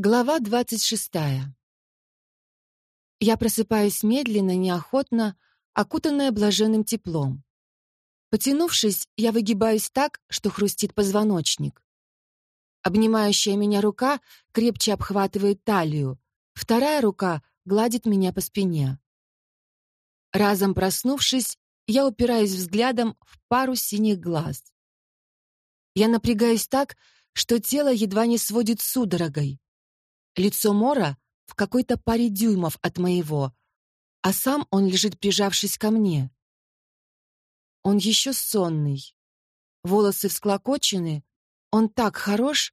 Глава двадцать шестая. Я просыпаюсь медленно, неохотно, окутанная блаженным теплом. Потянувшись, я выгибаюсь так, что хрустит позвоночник. Обнимающая меня рука крепче обхватывает талию, вторая рука гладит меня по спине. Разом проснувшись, я упираюсь взглядом в пару синих глаз. Я напрягаюсь так, что тело едва не сводит судорогой. Лицо Мора в какой-то паре дюймов от моего, а сам он лежит, прижавшись ко мне. Он еще сонный. Волосы всклокочены. Он так хорош,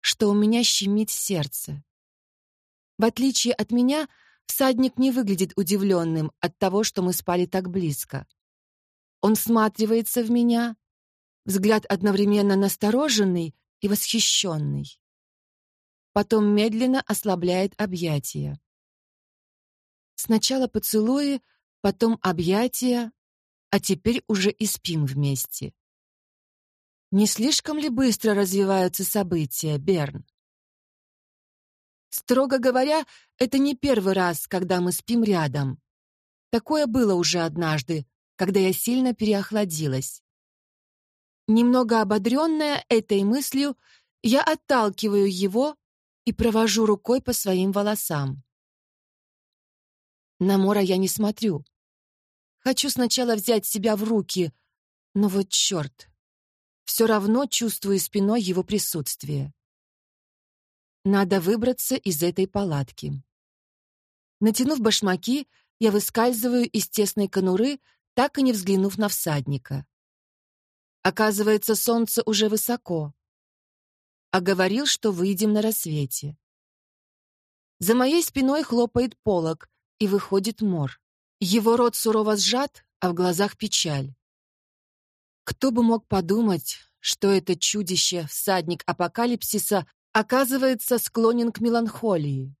что у меня щемит сердце. В отличие от меня, всадник не выглядит удивленным от того, что мы спали так близко. Он всматривается в меня, взгляд одновременно настороженный и восхищенный потом медленно ослабляет объятия. Сначала поцелуи, потом объятия, а теперь уже и спим вместе. Не слишком ли быстро развиваются события, Берн? Строго говоря, это не первый раз, когда мы спим рядом. Такое было уже однажды, когда я сильно переохладилась. Немного ободренная этой мыслью, я отталкиваю его и провожу рукой по своим волосам. На Мора я не смотрю. Хочу сначала взять себя в руки, но вот черт. Все равно чувствую спиной его присутствие. Надо выбраться из этой палатки. Натянув башмаки, я выскальзываю из тесной конуры, так и не взглянув на всадника. Оказывается, солнце уже высоко а говорил, что выйдем на рассвете. За моей спиной хлопает полог, и выходит мор. Его рот сурово сжат, а в глазах печаль. Кто бы мог подумать, что это чудище, всадник апокалипсиса, оказывается склонен к меланхолии.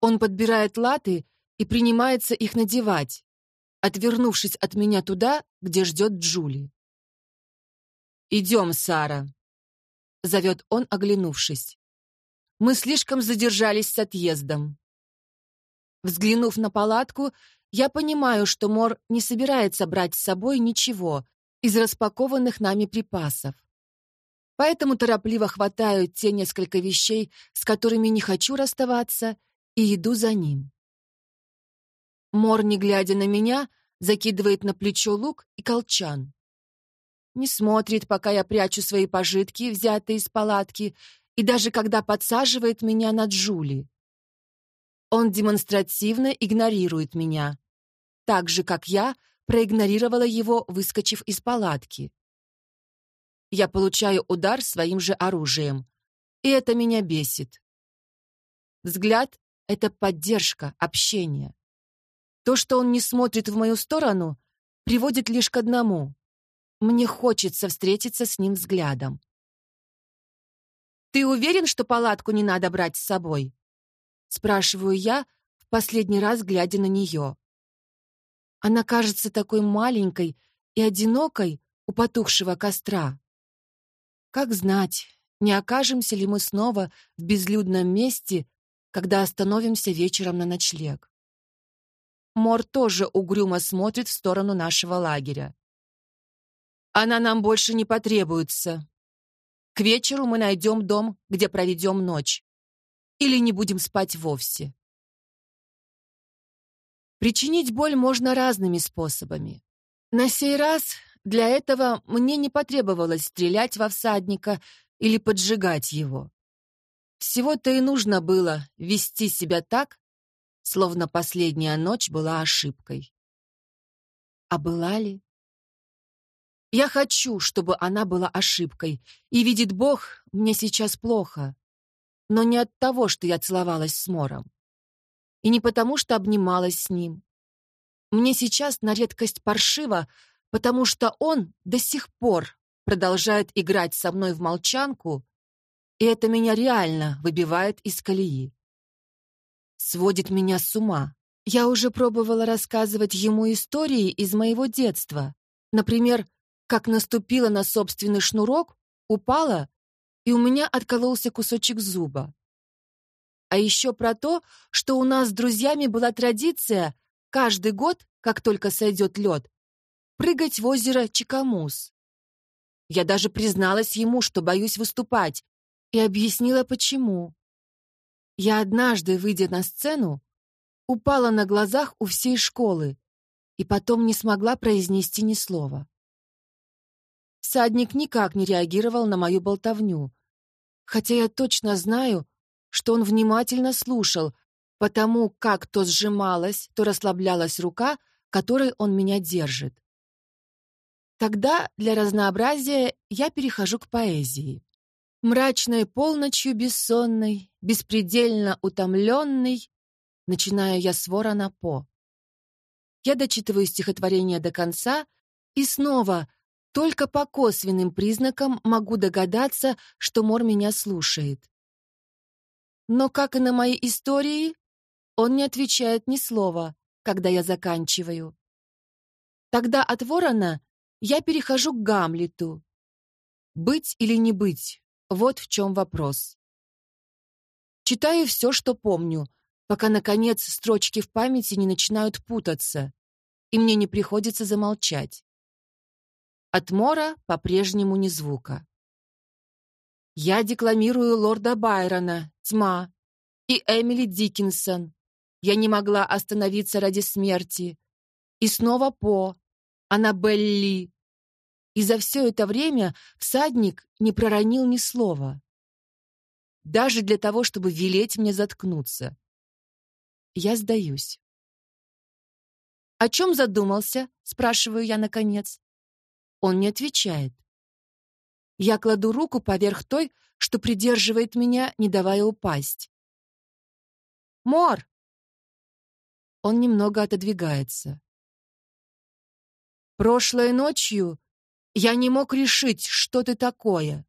Он подбирает латы и принимается их надевать, отвернувшись от меня туда, где ждет Джули. «Идем, Сара», зовет он, оглянувшись. Мы слишком задержались с отъездом. Взглянув на палатку, я понимаю, что Мор не собирается брать с собой ничего из распакованных нами припасов. Поэтому торопливо хватаю те несколько вещей, с которыми не хочу расставаться, и иду за ним. Мор, не глядя на меня, закидывает на плечо лук и колчан не смотрит, пока я прячу свои пожитки, взятые из палатки, и даже когда подсаживает меня на Джули. Он демонстративно игнорирует меня, так же, как я проигнорировала его, выскочив из палатки. Я получаю удар своим же оружием, и это меня бесит. Взгляд — это поддержка, общение. То, что он не смотрит в мою сторону, приводит лишь к одному мне хочется встретиться с ним взглядом. «Ты уверен, что палатку не надо брать с собой?» Спрашиваю я, в последний раз глядя на нее. Она кажется такой маленькой и одинокой у потухшего костра. Как знать, не окажемся ли мы снова в безлюдном месте, когда остановимся вечером на ночлег. Мор тоже угрюмо смотрит в сторону нашего лагеря. Она нам больше не потребуется. К вечеру мы найдем дом, где проведем ночь. Или не будем спать вовсе. Причинить боль можно разными способами. На сей раз для этого мне не потребовалось стрелять во всадника или поджигать его. Всего-то и нужно было вести себя так, словно последняя ночь была ошибкой. А была ли? Я хочу, чтобы она была ошибкой. И, видит Бог, мне сейчас плохо. Но не от того, что я целовалась с Мором. И не потому, что обнималась с ним. Мне сейчас на редкость паршиво, потому что он до сих пор продолжает играть со мной в молчанку, и это меня реально выбивает из колеи. Сводит меня с ума. Я уже пробовала рассказывать ему истории из моего детства. Например, как наступила на собственный шнурок, упала, и у меня откололся кусочек зуба. А еще про то, что у нас с друзьями была традиция каждый год, как только сойдет лед, прыгать в озеро Чикамус. Я даже призналась ему, что боюсь выступать, и объяснила, почему. Я однажды, выйдя на сцену, упала на глазах у всей школы и потом не смогла произнести ни слова. Садник никак не реагировал на мою болтовню, хотя я точно знаю, что он внимательно слушал, потому как то сжималась, то расслаблялась рука, которой он меня держит. Тогда, для разнообразия, я перехожу к поэзии. Мрачной полночью бессонной, беспредельно утомленный, начинаю я с ворона По. Я дочитываю стихотворение до конца и снова, только по косвенным признакам, могу догадаться, что Мор меня слушает. Но, как и на мои истории, он не отвечает ни слова, когда я заканчиваю. Тогда от ворона я перехожу к Гамлету. Быть или не быть — вот в чем вопрос. Читаю все, что помню, пока, наконец, строчки в памяти не начинают путаться, и мне не приходится замолчать. От Мора по-прежнему ни звука. Я декламирую лорда Байрона «Тьма» и Эмили Диккенсон. Я не могла остановиться ради смерти. И снова По, Аннабелли. И за все это время всадник не проронил ни слова. Даже для того, чтобы велеть мне заткнуться. Я сдаюсь. «О чем задумался?» — спрашиваю я наконец. Он не отвечает. Я кладу руку поверх той, что придерживает меня, не давая упасть. «Мор!» Он немного отодвигается. Прошлой ночью я не мог решить, что ты такое.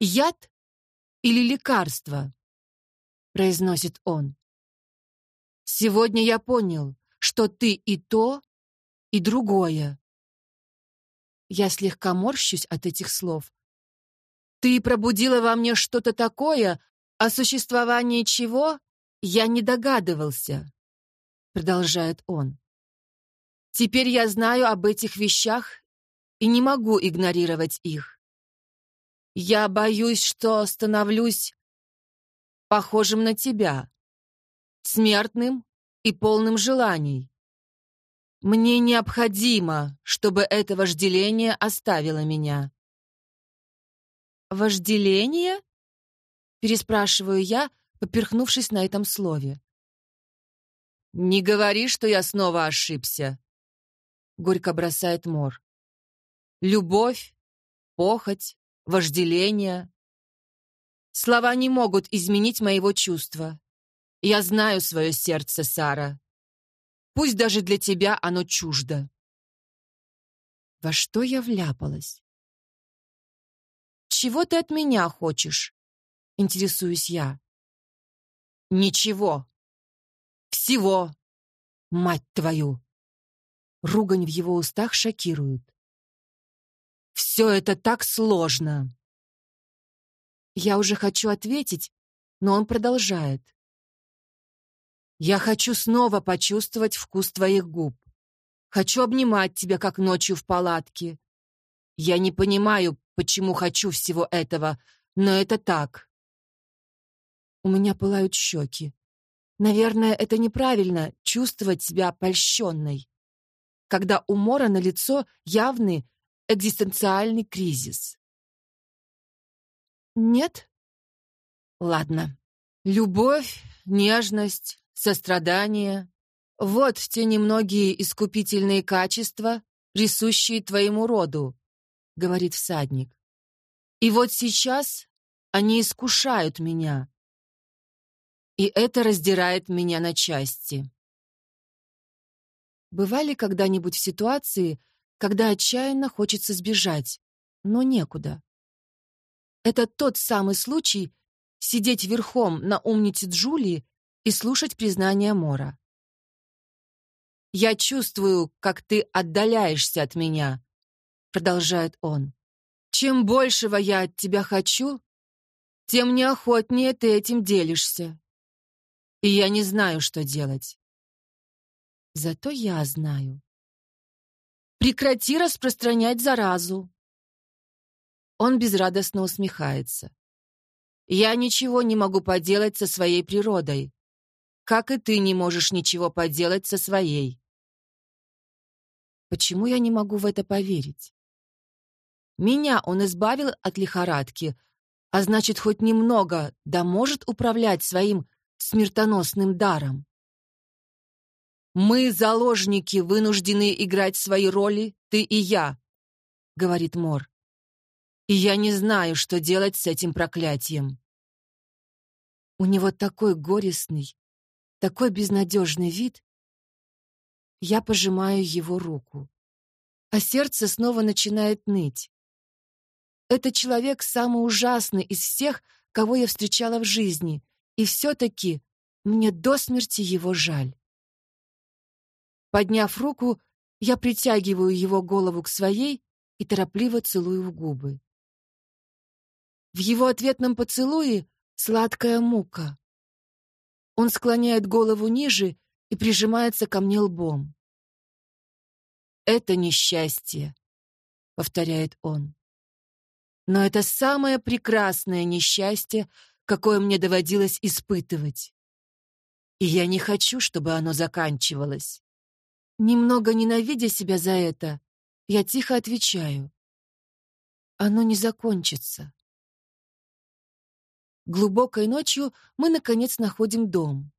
Яд или лекарство? произносит он. Сегодня я понял, что ты и то, и другое. Я слегка морщусь от этих слов. Ты пробудила во мне что-то такое, о существовании чего я не догадывался, продолжает он. Теперь я знаю об этих вещах и не могу игнорировать их. Я боюсь, что становлюсь похожим на тебя, смертным и полным желаний. Мне необходимо, чтобы это вожделение оставило меня. «Вожделение?» — переспрашиваю я, поперхнувшись на этом слове. «Не говори, что я снова ошибся», — горько бросает Мор. «Любовь, похоть, вожделение. Слова не могут изменить моего чувства. Я знаю свое сердце, Сара. Пусть даже для тебя оно чуждо». Во что я вляпалась? «Чего ты от меня хочешь?» — интересуюсь я. «Ничего. Всего. Мать твою!» Ругань в его устах шокирует. «Все это так сложно!» Я уже хочу ответить, но он продолжает. «Я хочу снова почувствовать вкус твоих губ. Хочу обнимать тебя, как ночью в палатке. Я не понимаю, почему хочу всего этого, но это так». У меня пылают щеки. Наверное, это неправильно — чувствовать себя польщенной когда у Мора на лицо явный экзистенциальный кризис. Нет? Ладно. Любовь, нежность, сострадание — вот те немногие искупительные качества, присущие твоему роду, — говорит всадник. И вот сейчас они искушают меня. И это раздирает меня на части. Бывали когда-нибудь ситуации, когда отчаянно хочется сбежать, но некуда. Это тот самый случай сидеть верхом на умнице Джулии и слушать признания Мора. «Я чувствую, как ты отдаляешься от меня», — продолжает он. «Чем большего я от тебя хочу, тем неохотнее ты этим делишься. И я не знаю, что делать. Зато я знаю. Прекрати распространять заразу. Он безрадостно усмехается. Я ничего не могу поделать со своей природой, как и ты не можешь ничего поделать со своей. Почему я не могу в это поверить? Меня он избавил от лихорадки, а значит, хоть немного, да может управлять своим смертоносным даром. «Мы, заложники, вынуждены играть свои роли, ты и я», — говорит Мор. «И я не знаю, что делать с этим проклятием». У него такой горестный, такой безнадежный вид. Я пожимаю его руку, а сердце снова начинает ныть. Этот человек самый ужасный из всех, кого я встречала в жизни, и все-таки мне до смерти его жаль. Подняв руку, я притягиваю его голову к своей и торопливо целую в губы. В его ответном поцелуе сладкая мука. Он склоняет голову ниже и прижимается ко мне лбом. «Это несчастье», — повторяет он. «Но это самое прекрасное несчастье, какое мне доводилось испытывать. И я не хочу, чтобы оно заканчивалось. Немного ненавидя себя за это, я тихо отвечаю. Оно не закончится. Глубокой ночью мы, наконец, находим дом.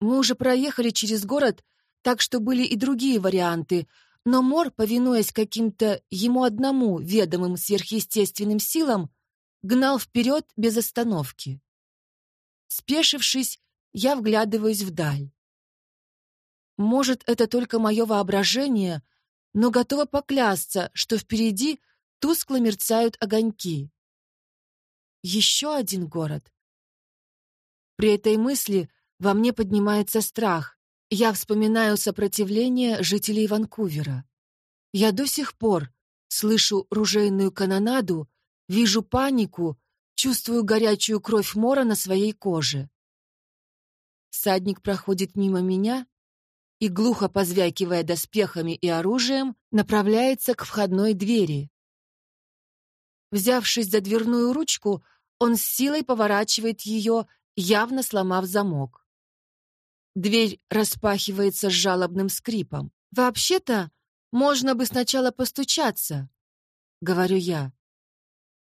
Мы уже проехали через город, так что были и другие варианты, но Мор, повинуясь каким-то ему одному ведомым сверхъестественным силам, гнал вперед без остановки. Спешившись, я вглядываюсь вдаль. Может, это только мое воображение, но готова поклясться, что впереди тускло мерцают огоньки. Еще один город. При этой мысли во мне поднимается страх. Я вспоминаю сопротивление жителей Ванкувера. Я до сих пор слышу ружейную канонаду, вижу панику, чувствую горячую кровь мора на своей коже. Садник проходит мимо меня, и, глухо позвякивая доспехами и оружием, направляется к входной двери. Взявшись за дверную ручку, он с силой поворачивает ее, явно сломав замок. Дверь распахивается с жалобным скрипом. «Вообще-то, можно бы сначала постучаться», — говорю я.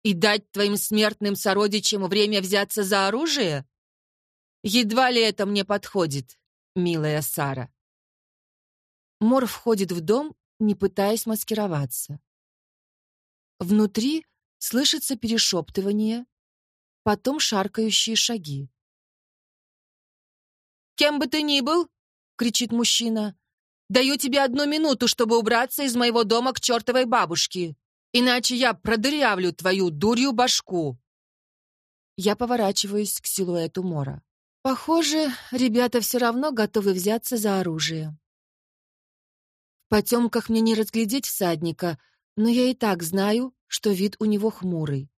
«И дать твоим смертным сородичам время взяться за оружие? Едва ли это мне подходит, милая Сара». Мор входит в дом, не пытаясь маскироваться. Внутри слышится перешептывание, потом шаркающие шаги. «Кем бы ты ни был!» — кричит мужчина. «Даю тебе одну минуту, чтобы убраться из моего дома к чертовой бабушке, иначе я продырявлю твою дурью башку!» Я поворачиваюсь к силуэту Мора. Похоже, ребята все равно готовы взяться за оружие потемках мне не разглядеть всадника, но я и так знаю, что вид у него хмурый.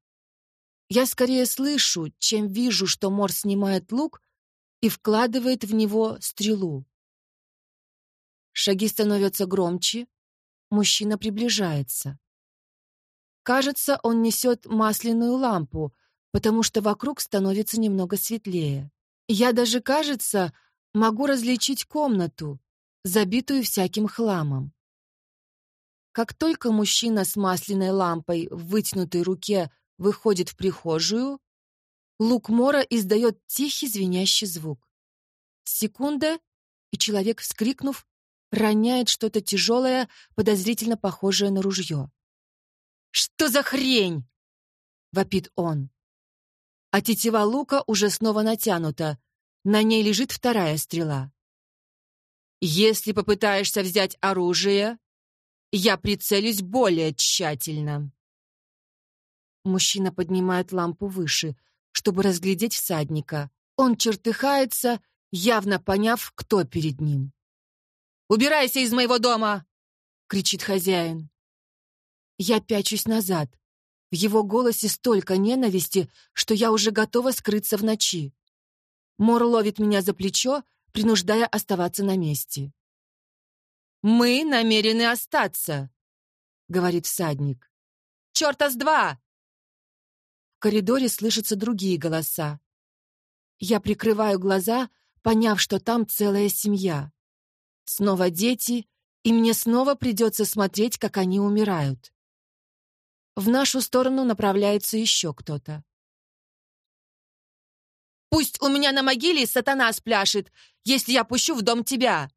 Я скорее слышу, чем вижу, что Мор снимает лук и вкладывает в него стрелу. Шаги становятся громче, мужчина приближается. Кажется, он несет масляную лампу, потому что вокруг становится немного светлее. Я даже, кажется, могу различить комнату, забитую всяким хламом. Как только мужчина с масляной лампой в вытянутой руке выходит в прихожую, лук Мора издает тихий звенящий звук. Секунда, и человек, вскрикнув, роняет что-то тяжелое, подозрительно похожее на ружье. «Что за хрень?» — вопит он. А тетива лука уже снова натянута, на ней лежит вторая стрела. Если попытаешься взять оружие, я прицелюсь более тщательно. Мужчина поднимает лампу выше, чтобы разглядеть всадника. Он чертыхается, явно поняв, кто перед ним. «Убирайся из моего дома!» — кричит хозяин. Я пячусь назад. В его голосе столько ненависти, что я уже готова скрыться в ночи. Мор ловит меня за плечо, принуждая оставаться на месте. «Мы намерены остаться», — говорит всадник. «Чёрта с два!» В коридоре слышатся другие голоса. Я прикрываю глаза, поняв, что там целая семья. Снова дети, и мне снова придется смотреть, как они умирают. В нашу сторону направляется еще кто-то. «Пусть у меня на могиле сатана спляшет, если я пущу в дом тебя!»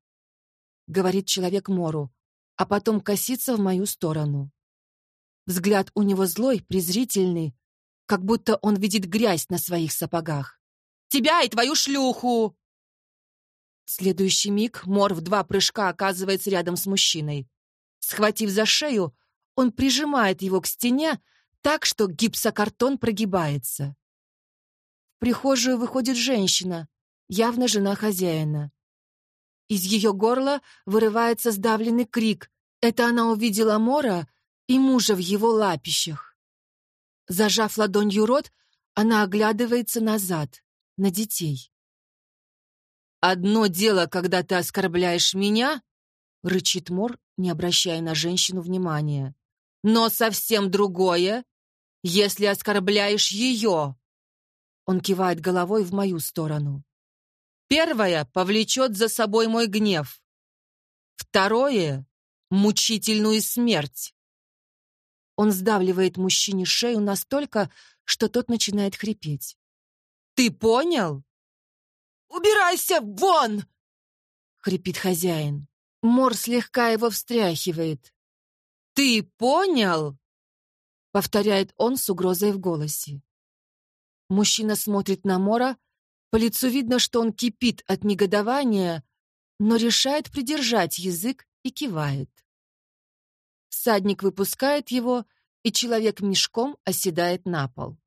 Говорит человек Мору, а потом косится в мою сторону. Взгляд у него злой, презрительный, как будто он видит грязь на своих сапогах. «Тебя и твою шлюху!» Следующий миг Мор в два прыжка оказывается рядом с мужчиной. Схватив за шею, он прижимает его к стене так, что гипсокартон прогибается. В прихожую выходит женщина, явно жена хозяина. Из ее горла вырывается сдавленный крик. Это она увидела Мора и мужа в его лапищах. Зажав ладонью рот, она оглядывается назад, на детей. «Одно дело, когда ты оскорбляешь меня», — рычит Мор, не обращая на женщину внимания. «Но совсем другое, если оскорбляешь ее». Он кивает головой в мою сторону. Первое повлечет за собой мой гнев. Второе — мучительную смерть. Он сдавливает мужчине шею настолько, что тот начинает хрипеть. «Ты понял?» «Убирайся вон!» — хрипит хозяин. Мор слегка его встряхивает. «Ты понял?» — повторяет он с угрозой в голосе. Мужчина смотрит на Мора, по лицу видно, что он кипит от негодования, но решает придержать язык и кивает. Садник выпускает его, и человек мешком оседает на пол.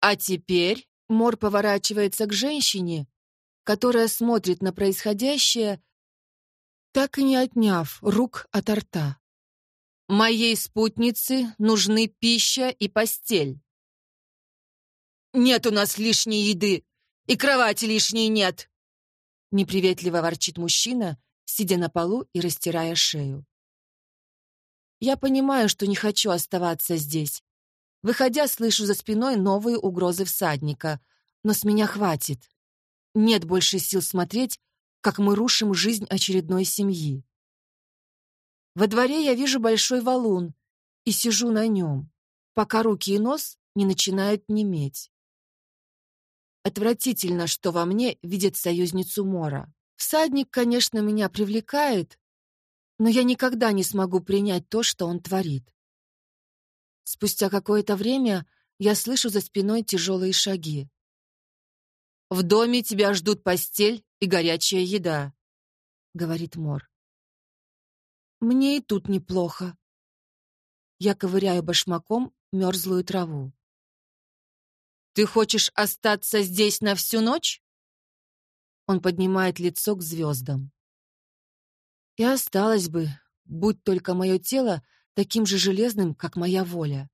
А теперь Мор поворачивается к женщине, которая смотрит на происходящее, так и не отняв рук от рта. «Моей спутнице нужны пища и постель». «Нет у нас лишней еды и кровати лишней нет!» Неприветливо ворчит мужчина, сидя на полу и растирая шею. Я понимаю, что не хочу оставаться здесь. Выходя, слышу за спиной новые угрозы всадника, но с меня хватит. Нет больше сил смотреть, как мы рушим жизнь очередной семьи. Во дворе я вижу большой валун и сижу на нем, пока руки и нос не начинают неметь. Отвратительно, что во мне видят союзницу Мора. Всадник, конечно, меня привлекает, но я никогда не смогу принять то, что он творит. Спустя какое-то время я слышу за спиной тяжелые шаги. «В доме тебя ждут постель и горячая еда», — говорит Мор. «Мне и тут неплохо». Я ковыряю башмаком мерзлую траву. «Ты хочешь остаться здесь на всю ночь?» Он поднимает лицо к звездам. «И осталось бы, будь только мое тело таким же железным, как моя воля».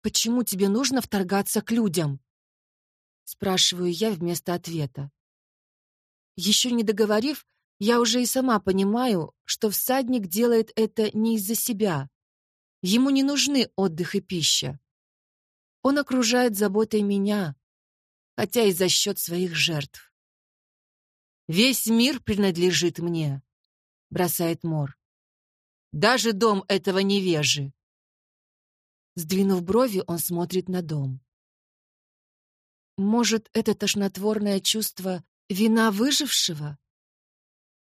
«Почему тебе нужно вторгаться к людям?» Спрашиваю я вместо ответа. Еще не договорив, я уже и сама понимаю, что всадник делает это не из-за себя. Ему не нужны отдых и пища. Он окружает заботой меня, хотя и за счет своих жертв. «Весь мир принадлежит мне», — бросает Мор. «Даже дом этого невежи». Сдвинув брови, он смотрит на дом. Может, это тошнотворное чувство вина выжившего?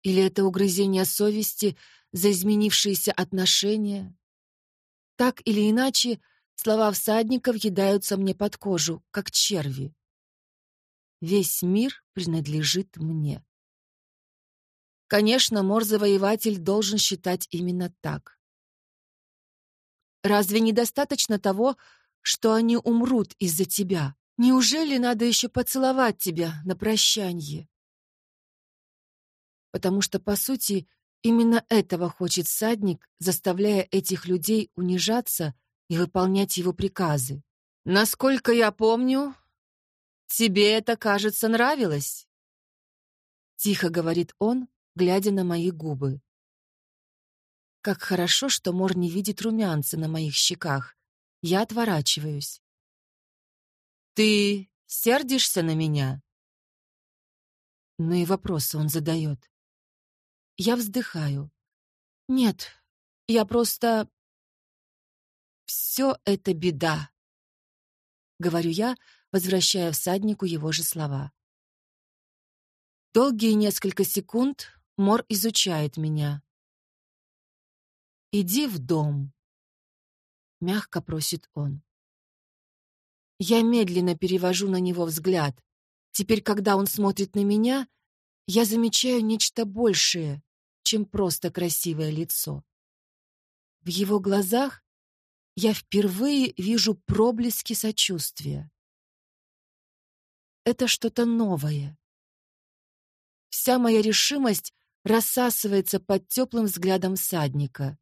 Или это угрызение совести за изменившиеся отношения? Так или иначе, Слова всадника въедаются мне под кожу, как черви. Весь мир принадлежит мне. Конечно, мор-завоеватель должен считать именно так. Разве недостаточно того, что они умрут из-за тебя? Неужели надо еще поцеловать тебя на прощанье? Потому что, по сути, именно этого хочет всадник, заставляя этих людей унижаться и выполнять его приказы. Насколько я помню, тебе это, кажется, нравилось?» Тихо говорит он, глядя на мои губы. Как хорошо, что Мор не видит румянца на моих щеках. Я отворачиваюсь. «Ты сердишься на меня?» Ну и вопросы он задает. Я вздыхаю. «Нет, я просто...» «Все это беда», — говорю я, возвращая всаднику его же слова. Долгие несколько секунд Мор изучает меня. «Иди в дом», — мягко просит он. Я медленно перевожу на него взгляд. Теперь, когда он смотрит на меня, я замечаю нечто большее, чем просто красивое лицо. В его глазах я впервые вижу проблески сочувствия. Это что-то новое. Вся моя решимость рассасывается под теплым взглядом всадника.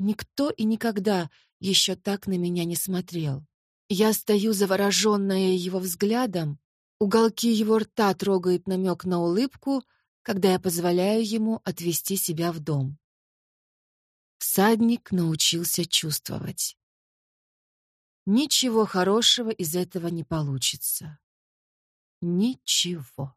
Никто и никогда еще так на меня не смотрел. Я стою завороженная его взглядом, уголки его рта трогают намек на улыбку, когда я позволяю ему отвести себя в дом. Всадник научился чувствовать. Ничего хорошего из этого не получится. Ничего.